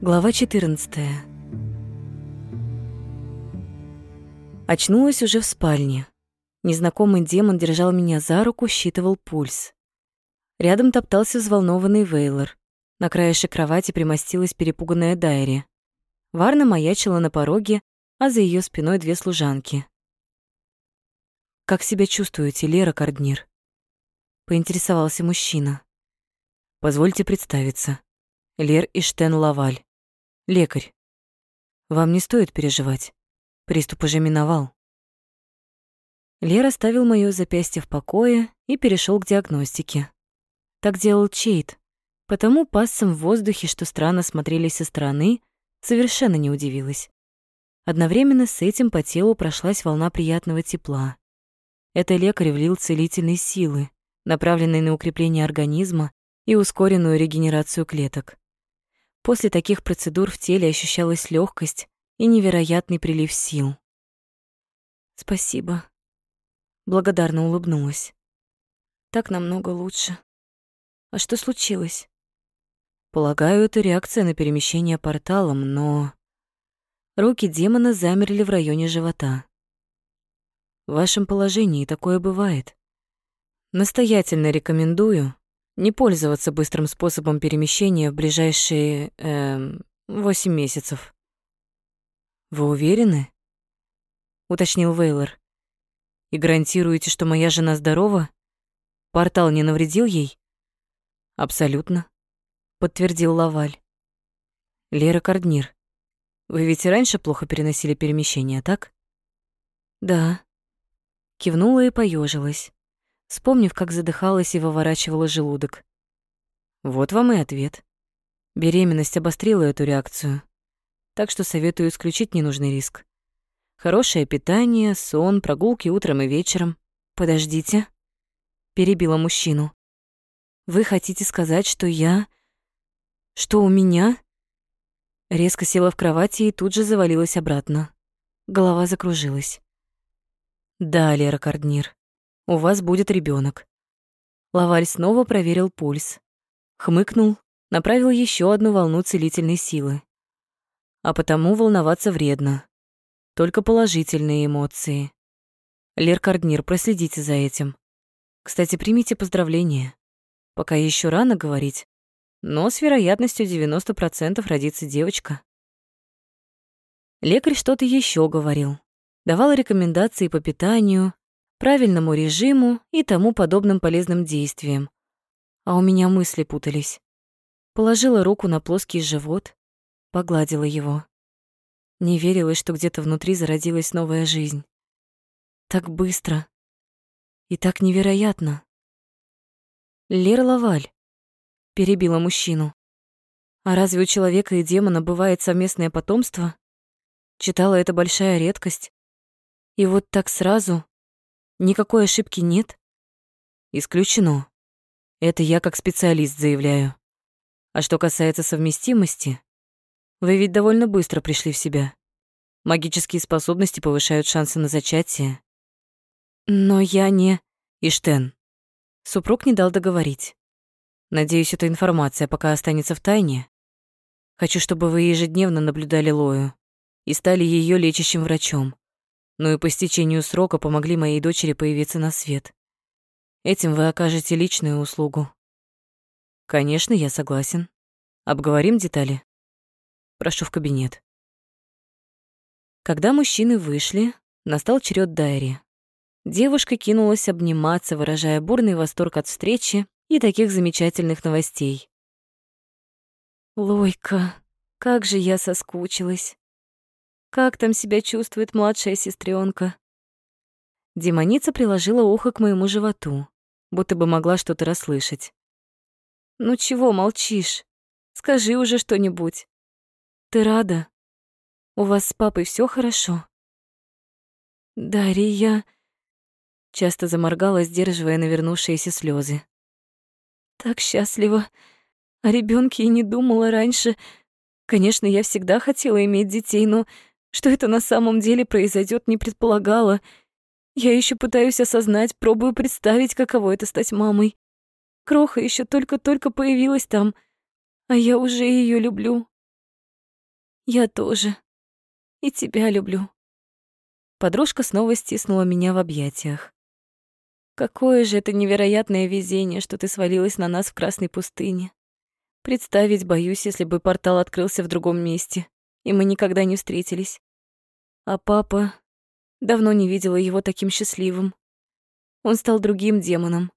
Глава 14. Очнулась уже в спальне. Незнакомый демон держал меня за руку, считывал пульс. Рядом топтался взволнованный Вейлор. На краешек кровати примостилась перепуганная Дайри. Варна маячила на пороге, а за ее спиной две служанки. «Как себя чувствуете, Лера Карднир?» — поинтересовался мужчина. «Позвольте представиться. Лер Иштен Лаваль. Лекарь. Вам не стоит переживать. Приступ уже миновал. Лер оставил моё запястье в покое и перешёл к диагностике. Так делал Чейт, потому пассам в воздухе, что странно смотрелись со стороны, совершенно не удивилась. Одновременно с этим по телу прошлась волна приятного тепла. Это лекарь влил целительные силы, направленные на укрепление организма и ускоренную регенерацию клеток. После таких процедур в теле ощущалась легкость и невероятный прилив сил. «Спасибо», — благодарно улыбнулась. «Так намного лучше. А что случилось?» «Полагаю, это реакция на перемещение порталом, но...» Руки демона замерли в районе живота. В вашем положении такое бывает. Настоятельно рекомендую не пользоваться быстрым способом перемещения в ближайшие 8 месяцев. Вы уверены? уточнил Вейлор. И гарантируете, что моя жена здорова? Портал не навредил ей? Абсолютно, подтвердил Лаваль. Лера Карднир, вы ведь и раньше плохо переносили перемещения, так? Да. Кивнула и поежилась вспомнив, как задыхалась и выворачивала желудок. Вот вам и ответ. Беременность обострила эту реакцию. Так что советую исключить ненужный риск. Хорошее питание, сон, прогулки утром и вечером. Подождите. Перебила мужчину. Вы хотите сказать, что я... Что у меня... Резко села в кровати и тут же завалилась обратно. Голова закружилась. Да, Лера Карднир, у вас будет ребенок. Лаваль снова проверил пульс. Хмыкнул, направил еще одну волну целительной силы. А потому волноваться вредно. Только положительные эмоции. Лер Карднир, проследите за этим. Кстати, примите поздравления. Пока еще рано говорить, но с вероятностью 90% родится девочка. Лекарь что-то еще говорил. Давал рекомендации по питанию, правильному режиму и тому подобным полезным действиям. А у меня мысли путались. Положила руку на плоский живот, погладила его. Не верилось, что где-то внутри зародилась новая жизнь. Так быстро и так невероятно. Лера Лаваль перебила мужчину. А разве у человека и демона бывает совместное потомство? Читала это большая редкость. И вот так сразу Никакой ошибки нет? Исключено. Это я как специалист заявляю. А что касается совместимости, вы ведь довольно быстро пришли в себя. Магические способности повышают шансы на зачатие. Но я не... Иштен. Супруг не дал договорить. Надеюсь, эта информация пока останется в тайне. Хочу, чтобы вы ежедневно наблюдали Лою и стали ее лечащим врачом но и по стечению срока помогли моей дочери появиться на свет. Этим вы окажете личную услугу. Конечно, я согласен. Обговорим детали. Прошу в кабинет. Когда мужчины вышли, настал черед Дайри. Девушка кинулась обниматься, выражая бурный восторг от встречи и таких замечательных новостей. «Лойка, как же я соскучилась!» Как там себя чувствует младшая сестренка? Демоница приложила ухо к моему животу, будто бы могла что-то расслышать. «Ну чего молчишь? Скажи уже что-нибудь. Ты рада? У вас с папой все хорошо?» «Дарья...» Часто заморгала, сдерживая навернувшиеся слезы. «Так счастлива. О ребенке и не думала раньше. Конечно, я всегда хотела иметь детей, но что это на самом деле произойдет, не предполагала. Я еще пытаюсь осознать, пробую представить, каково это стать мамой. Кроха еще только-только появилась там, а я уже ее люблю. Я тоже. И тебя люблю. Подружка снова стиснула меня в объятиях. Какое же это невероятное везение, что ты свалилась на нас в Красной пустыне. Представить боюсь, если бы портал открылся в другом месте, и мы никогда не встретились. А папа... Давно не видела его таким счастливым. Он стал другим демоном.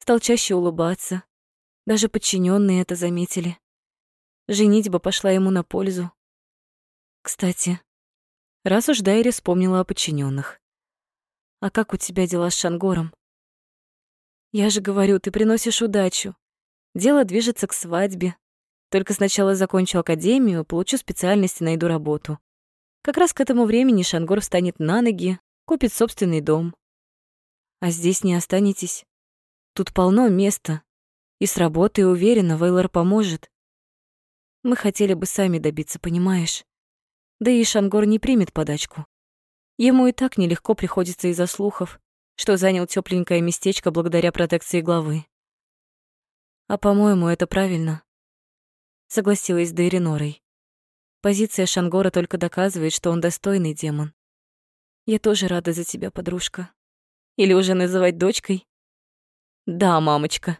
Стал чаще улыбаться. Даже подчиненные это заметили. Женитьба пошла ему на пользу. Кстати, раз уж Дайри вспомнила о подчиненных. А как у тебя дела с Шангором? Я же говорю, ты приносишь удачу. Дело движется к свадьбе. Только сначала закончу академию, получу специальность и найду работу. Как раз к этому времени Шангор встанет на ноги, купит собственный дом. А здесь не останетесь. Тут полно места. И с работой, уверена, Вейлор поможет. Мы хотели бы сами добиться, понимаешь? Да и Шангор не примет подачку. Ему и так нелегко приходится из-за слухов, что занял тёпленькое местечко благодаря протекции главы. А по-моему, это правильно. Согласилась Дейринорой. Позиция Шангора только доказывает, что он достойный демон. Я тоже рада за тебя, подружка. Или уже называть дочкой? Да, мамочка.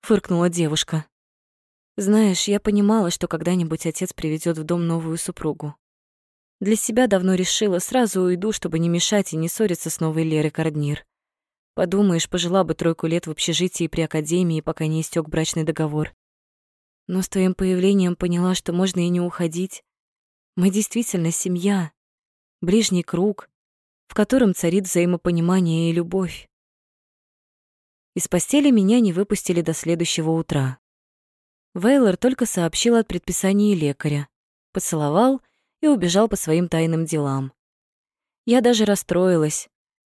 Фыркнула девушка. Знаешь, я понимала, что когда-нибудь отец приведет в дом новую супругу. Для себя давно решила, сразу уйду, чтобы не мешать и не ссориться с новой Лерой Карднир. Подумаешь, пожила бы тройку лет в общежитии при академии, пока не истек брачный договор. Но с твоим появлением поняла, что можно и не уходить. Мы действительно семья, ближний круг, в котором царит взаимопонимание и любовь. Из постели меня не выпустили до следующего утра. Вейлор только сообщил о предписании лекаря, поцеловал и убежал по своим тайным делам. Я даже расстроилась.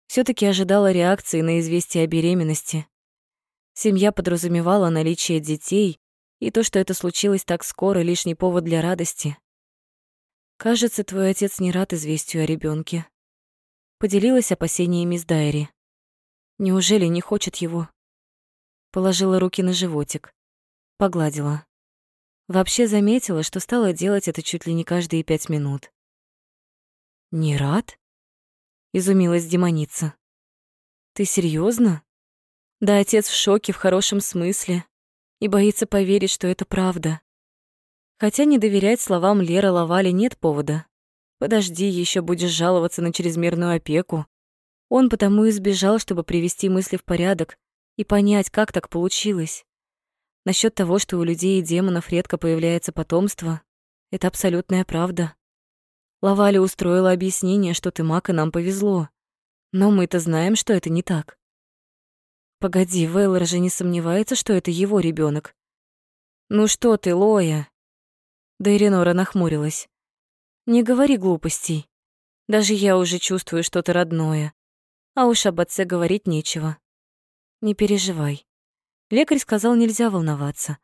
все таки ожидала реакции на известие о беременности. Семья подразумевала наличие детей, и то, что это случилось так скоро, лишний повод для радости. Кажется, твой отец не рад известию о ребенке. Поделилась опасениями с Дайри. Неужели не хочет его? Положила руки на животик. Погладила. Вообще заметила, что стала делать это чуть ли не каждые пять минут. «Не рад?» — изумилась демоница. «Ты серьезно? Да отец в шоке в хорошем смысле и боится поверить, что это правда. Хотя не доверять словам Леры Лавали нет повода. Подожди, еще будешь жаловаться на чрезмерную опеку. Он потому и сбежал, чтобы привести мысли в порядок и понять, как так получилось. Насчет того, что у людей и демонов редко появляется потомство, это абсолютная правда. Лавали устроила объяснение, что ты маг, и нам повезло. Но мы-то знаем, что это не так. Погоди, Вейлор же не сомневается, что это его ребенок. Ну что ты, Лоя? Да Иринора нахмурилась. Не говори глупостей. Даже я уже чувствую что-то родное. А уж об отце говорить нечего. Не переживай. Лекарь сказал, нельзя волноваться.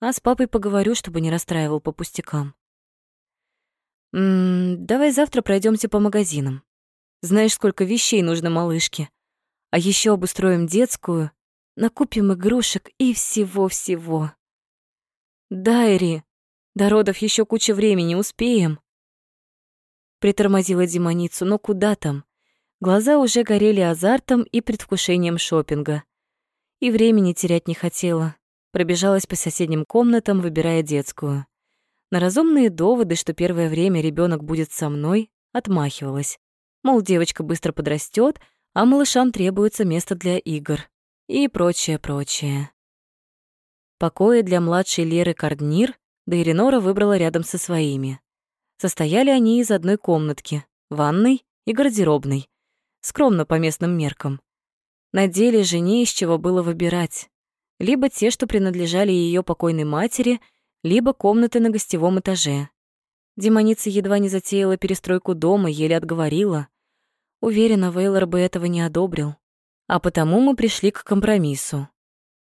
А с папой поговорю, чтобы не расстраивал по пустякам. М -м, давай завтра пройдемся по магазинам. Знаешь, сколько вещей нужно малышке. А еще обустроим детскую, накупим игрушек и всего-всего. Дайри, до родов еще куча времени, успеем. Притормозила демоницу, но куда там? Глаза уже горели азартом и предвкушением шопинга и времени терять не хотела. Пробежалась по соседним комнатам, выбирая детскую. На разумные доводы, что первое время ребенок будет со мной, отмахивалась. Мол, девочка быстро подрастет, а малышам требуется место для игр. И прочее, прочее. Покои для младшей Леры Карднир да Иринора выбрала рядом со своими. Состояли они из одной комнатки, ванной и гардеробной. Скромно по местным меркам. На деле же не из чего было выбирать. Либо те, что принадлежали ее покойной матери, либо комнаты на гостевом этаже. Демоница едва не затеяла перестройку дома, еле отговорила. Уверена, Вейлор бы этого не одобрил. А потому мы пришли к компромиссу.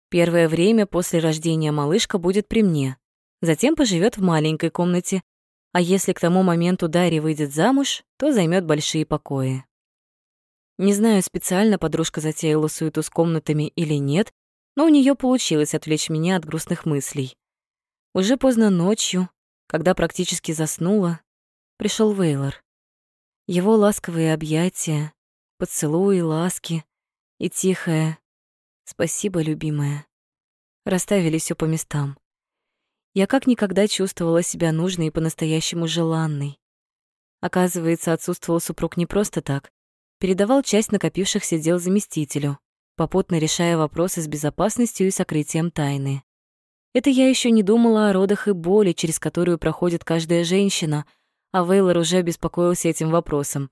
Первое время после рождения малышка будет при мне, затем поживет в маленькой комнате, а если к тому моменту Дарья выйдет замуж, то займет большие покои. Не знаю, специально подружка затеяла суету с комнатами или нет, но у нее получилось отвлечь меня от грустных мыслей. Уже поздно ночью, когда практически заснула, пришел Вейлор. Его ласковые объятия, поцелуи, ласки и тихое «Спасибо, любимая» расставили все по местам. Я как никогда чувствовала себя нужной и по-настоящему желанной. Оказывается, отсутствовал супруг не просто так. Передавал часть накопившихся дел заместителю, попутно решая вопросы с безопасностью и сокрытием тайны. Это я еще не думала о родах и боли, через которую проходит каждая женщина, а Вейлор уже обеспокоился этим вопросом.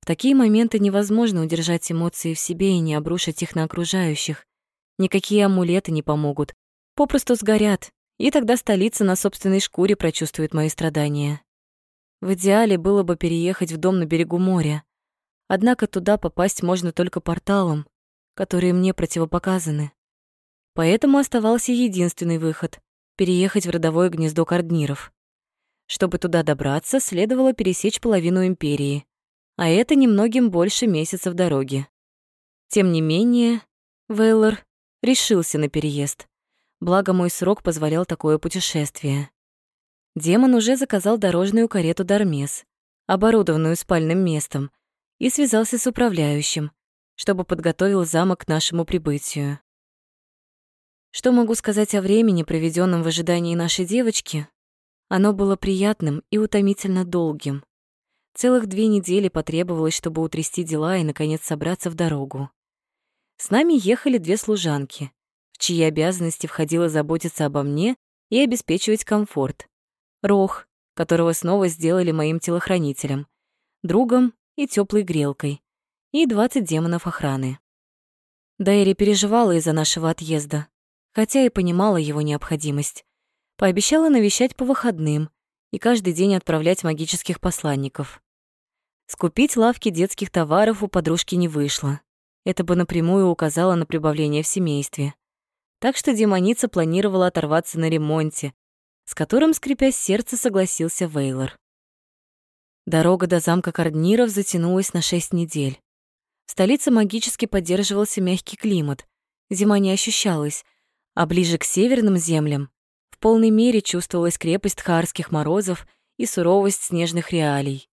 В такие моменты невозможно удержать эмоции в себе и не обрушить их на окружающих. Никакие амулеты не помогут. Попросту сгорят, и тогда столица на собственной шкуре прочувствует мои страдания. В идеале было бы переехать в дом на берегу моря. Однако туда попасть можно только порталом, которые мне противопоказаны. Поэтому оставался единственный выход — переехать в родовое гнездо Кардниров. Чтобы туда добраться, следовало пересечь половину империи, а это немногим больше месяцев дороги. Тем не менее, Вейлор решился на переезд. Благо мой срок позволял такое путешествие. Демон уже заказал дорожную карету Дармес, оборудованную спальным местом, и связался с управляющим, чтобы подготовил замок к нашему прибытию. Что могу сказать о времени, проведенном в ожидании нашей девочки? Оно было приятным и утомительно долгим. Целых две недели потребовалось, чтобы утрясти дела и, наконец, собраться в дорогу. С нами ехали две служанки, в чьи обязанности входило заботиться обо мне и обеспечивать комфорт. Рох, которого снова сделали моим телохранителем, другом и теплой грелкой, и 20 демонов охраны. Дайри переживала из-за нашего отъезда, хотя и понимала его необходимость. Пообещала навещать по выходным и каждый день отправлять магических посланников. Скупить лавки детских товаров у подружки не вышло. Это бы напрямую указало на прибавление в семействе. Так что демоница планировала оторваться на ремонте, с которым, скрипя сердце, согласился Вейлор. Дорога до замка Кардниров затянулась на шесть недель. В столице магически поддерживался мягкий климат, зима не ощущалась, а ближе к северным землям полной мере чувствовалась крепость тхарских морозов и суровость снежных реалий.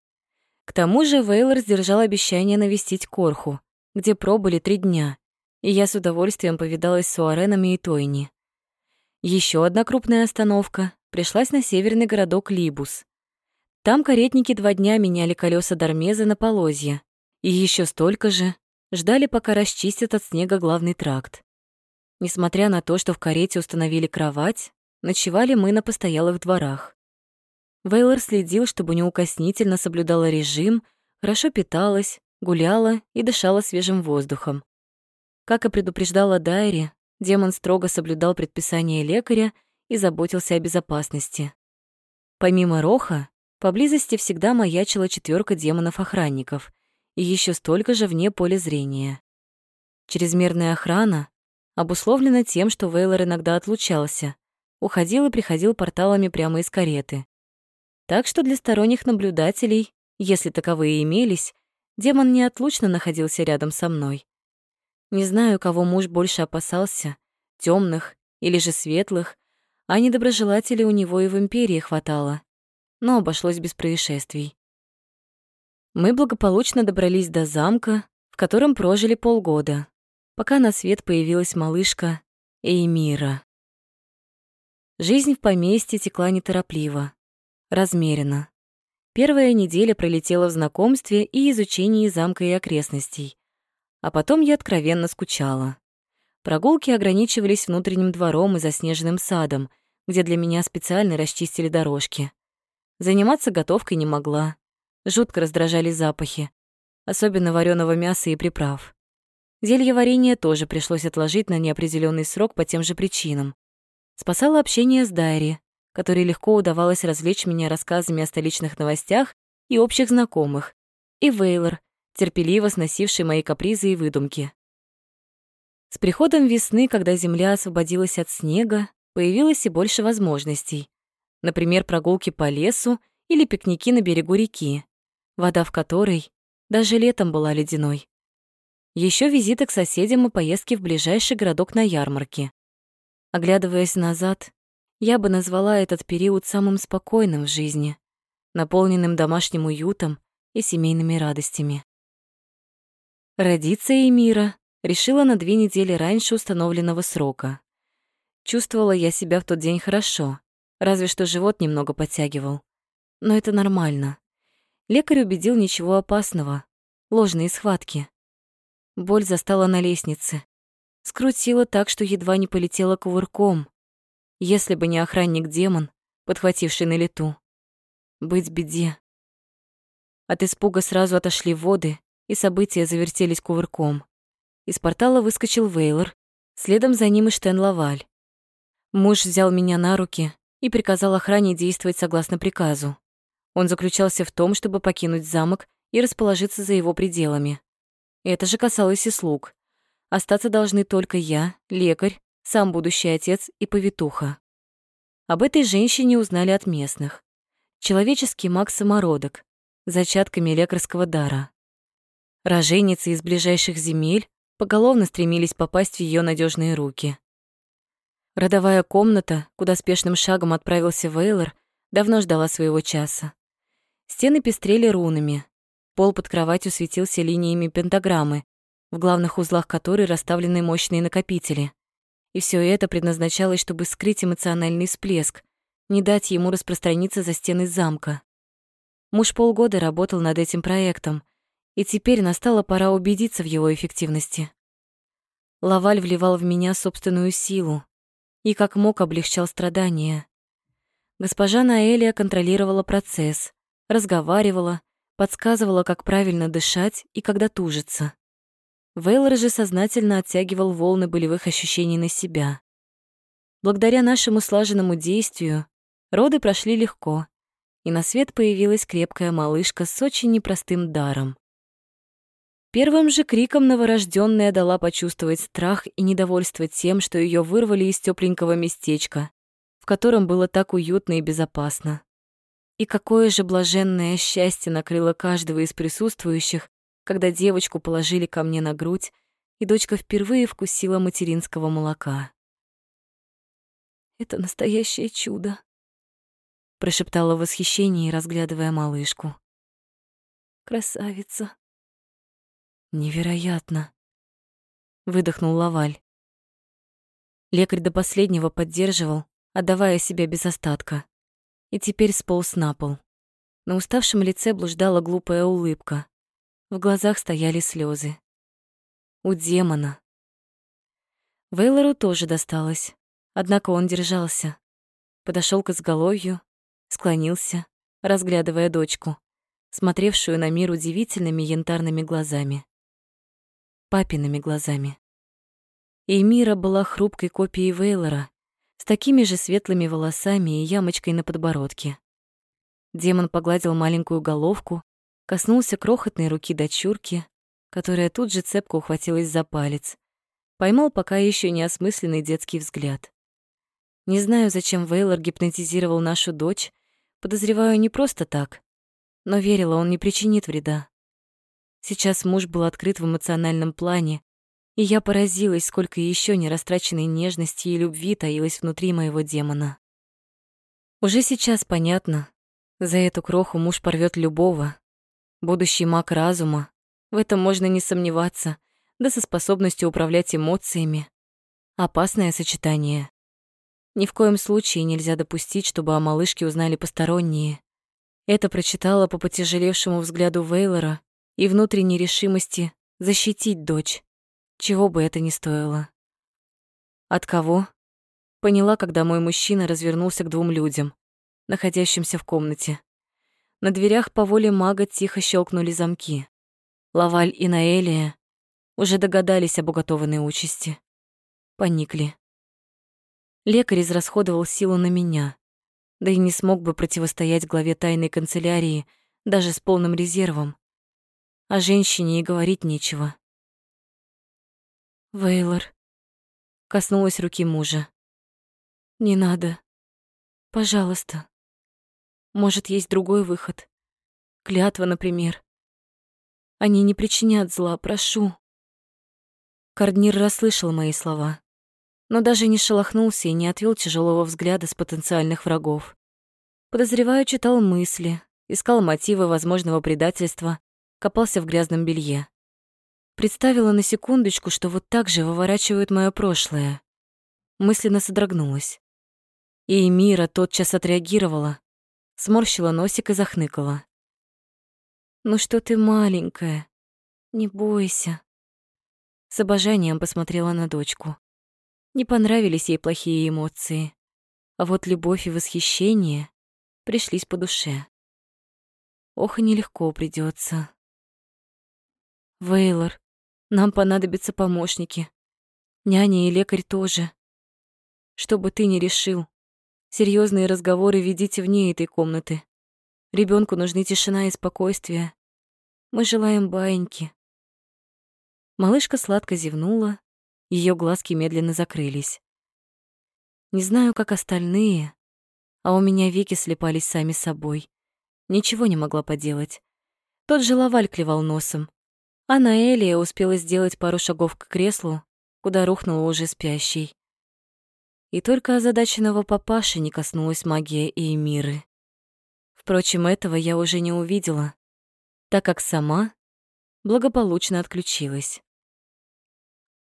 К тому же Вейлор сдержал обещание навестить Корху, где пробыли три дня, и я с удовольствием повидалась с Уоренами и Тойни. Еще одна крупная остановка пришлась на северный городок Либус. Там каретники два дня меняли колеса Дармеза на полозья, и еще столько же ждали, пока расчистят от снега главный тракт. Несмотря на то, что в карете установили кровать, ночевали мы на постоялых дворах. Вейлор следил, чтобы неукоснительно соблюдала режим, хорошо питалась, гуляла и дышала свежим воздухом. Как и предупреждала Дайри, демон строго соблюдал предписания лекаря и заботился о безопасности. Помимо Роха, поблизости всегда маячила четверка демонов-охранников и еще столько же вне поля зрения. Чрезмерная охрана обусловлена тем, что Вейлор иногда отлучался, уходил и приходил порталами прямо из кареты. Так что для сторонних наблюдателей, если таковые имелись, Демон неотлучно находился рядом со мной. Не знаю, кого муж больше опасался, темных или же светлых, а недоброжелателей у него и в империи хватало, но обошлось без происшествий. Мы благополучно добрались до замка, в котором прожили полгода, пока на свет появилась малышка Эймира. Жизнь в поместье текла неторопливо, размеренно. Первая неделя пролетела в знакомстве и изучении замка и окрестностей. А потом я откровенно скучала. Прогулки ограничивались внутренним двором и заснеженным садом, где для меня специально расчистили дорожки. Заниматься готовкой не могла. Жутко раздражали запахи, особенно вареного мяса и приправ. Зелье варенье тоже пришлось отложить на неопределенный срок по тем же причинам. Спасало общение с Дайри, которой легко удавалось развлечь меня рассказами о столичных новостях и общих знакомых, и Вейлор, терпеливо сносивший мои капризы и выдумки. С приходом весны, когда земля освободилась от снега, появилось и больше возможностей. Например, прогулки по лесу или пикники на берегу реки, вода в которой даже летом была ледяной. Еще визиты к соседям и поездки в ближайший городок на ярмарке. Оглядываясь назад, Я бы назвала этот период самым спокойным в жизни, наполненным домашним уютом и семейными радостями. Родиться Эмира решила на две недели раньше установленного срока. Чувствовала я себя в тот день хорошо, разве что живот немного подтягивал. Но это нормально. Лекарь убедил ничего опасного, ложные схватки. Боль застала на лестнице. Скрутила так, что едва не полетела кувырком. Если бы не охранник-демон, подхвативший на лету. Быть беде. От испуга сразу отошли воды, и события завертелись кувырком. Из портала выскочил Вейлор, следом за ним и Штен Лаваль. Муж взял меня на руки и приказал охране действовать согласно приказу. Он заключался в том, чтобы покинуть замок и расположиться за его пределами. Это же касалось и слуг. Остаться должны только я, лекарь, сам будущий отец и повитуха. Об этой женщине узнали от местных. Человеческий маг-самородок, зачатками лекарского дара. Роженицы из ближайших земель поголовно стремились попасть в ее надежные руки. Родовая комната, куда спешным шагом отправился Вейлор, давно ждала своего часа. Стены пестрели рунами. Пол под кроватью светился линиями пентаграммы, в главных узлах которой расставлены мощные накопители. И все это предназначалось, чтобы скрыть эмоциональный всплеск, не дать ему распространиться за стены замка. Муж полгода работал над этим проектом, и теперь настала пора убедиться в его эффективности. Лаваль вливал в меня собственную силу и как мог облегчал страдания. Госпожа Наэлия контролировала процесс, разговаривала, подсказывала, как правильно дышать и когда тужиться. Вейлор же сознательно оттягивал волны болевых ощущений на себя. Благодаря нашему слаженному действию роды прошли легко, и на свет появилась крепкая малышка с очень непростым даром. Первым же криком новорожденная дала почувствовать страх и недовольство тем, что ее вырвали из тепленького местечка, в котором было так уютно и безопасно. И какое же блаженное счастье накрыло каждого из присутствующих, когда девочку положили ко мне на грудь, и дочка впервые вкусила материнского молока. «Это настоящее чудо», — прошептала в восхищении, разглядывая малышку. «Красавица». «Невероятно», — выдохнул Лаваль. Лекарь до последнего поддерживал, отдавая себя без остатка и теперь сполз на пол. На уставшем лице блуждала глупая улыбка. В глазах стояли слезы. У демона. Вейлору тоже досталось, однако он держался. Подошел к изголовью, склонился, разглядывая дочку, смотревшую на мир удивительными янтарными глазами. Папиными глазами. И Мира была хрупкой копией Вейлора, с такими же светлыми волосами и ямочкой на подбородке. Демон погладил маленькую головку, коснулся крохотной руки дочурки, которая тут же цепко ухватилась за палец, поймал пока еще неосмысленный детский взгляд. Не знаю, зачем Вейлор гипнотизировал нашу дочь, подозреваю не просто так, но верила, он не причинит вреда. Сейчас муж был открыт в эмоциональном плане, и я поразилась, сколько еще нерастраченной нежности и любви таилось внутри моего демона. Уже сейчас понятно, за эту кроху муж порвет любого. Будущий маг разума, в этом можно не сомневаться, да со способностью управлять эмоциями. Опасное сочетание. Ни в коем случае нельзя допустить, чтобы о малышке узнали посторонние. Это прочитала по потяжелевшему взгляду Вейлора и внутренней решимости защитить дочь чего бы это ни стоило. От кого? Поняла, когда мой мужчина развернулся к двум людям, находящимся в комнате. На дверях по воле мага тихо щелкнули замки. Лаваль и Наэлия уже догадались об уготованной участи. Поникли. Лекарь израсходовал силу на меня, да и не смог бы противостоять главе тайной канцелярии даже с полным резервом. О женщине и говорить нечего. Вейлор. Коснулась руки мужа. Не надо. Пожалуйста. Может, есть другой выход. Клятва, например. Они не причинят зла, прошу. Карднир расслышал мои слова. но даже не шелохнулся и не отвел тяжелого взгляда с потенциальных врагов. Подозреваю, читал мысли, искал мотивы возможного предательства, копался в грязном белье. Представила на секундочку, что вот так же выворачивают мое прошлое. Мысленно содрогнулась. И Мира тотчас отреагировала, сморщила носик и захныкала. «Ну что ты маленькая, не бойся». С обожанием посмотрела на дочку. Не понравились ей плохие эмоции, а вот любовь и восхищение пришлись по душе. Ох, и нелегко придется. Вейлор, нам понадобятся помощники. Няня и лекарь тоже. Что бы ты ни решил, серьезные разговоры ведите вне этой комнаты. Ребенку нужны тишина и спокойствие. Мы желаем баиньки. Малышка сладко зевнула, ее глазки медленно закрылись. Не знаю, как остальные, а у меня веки слепались сами собой. Ничего не могла поделать. Тот же Лаваль клевал носом, а Наэлия успела сделать пару шагов к креслу, куда рухнула уже спящий. И только озадаченного папаши не коснулась магия и Эмиры. Впрочем, этого я уже не увидела, так как сама благополучно отключилась.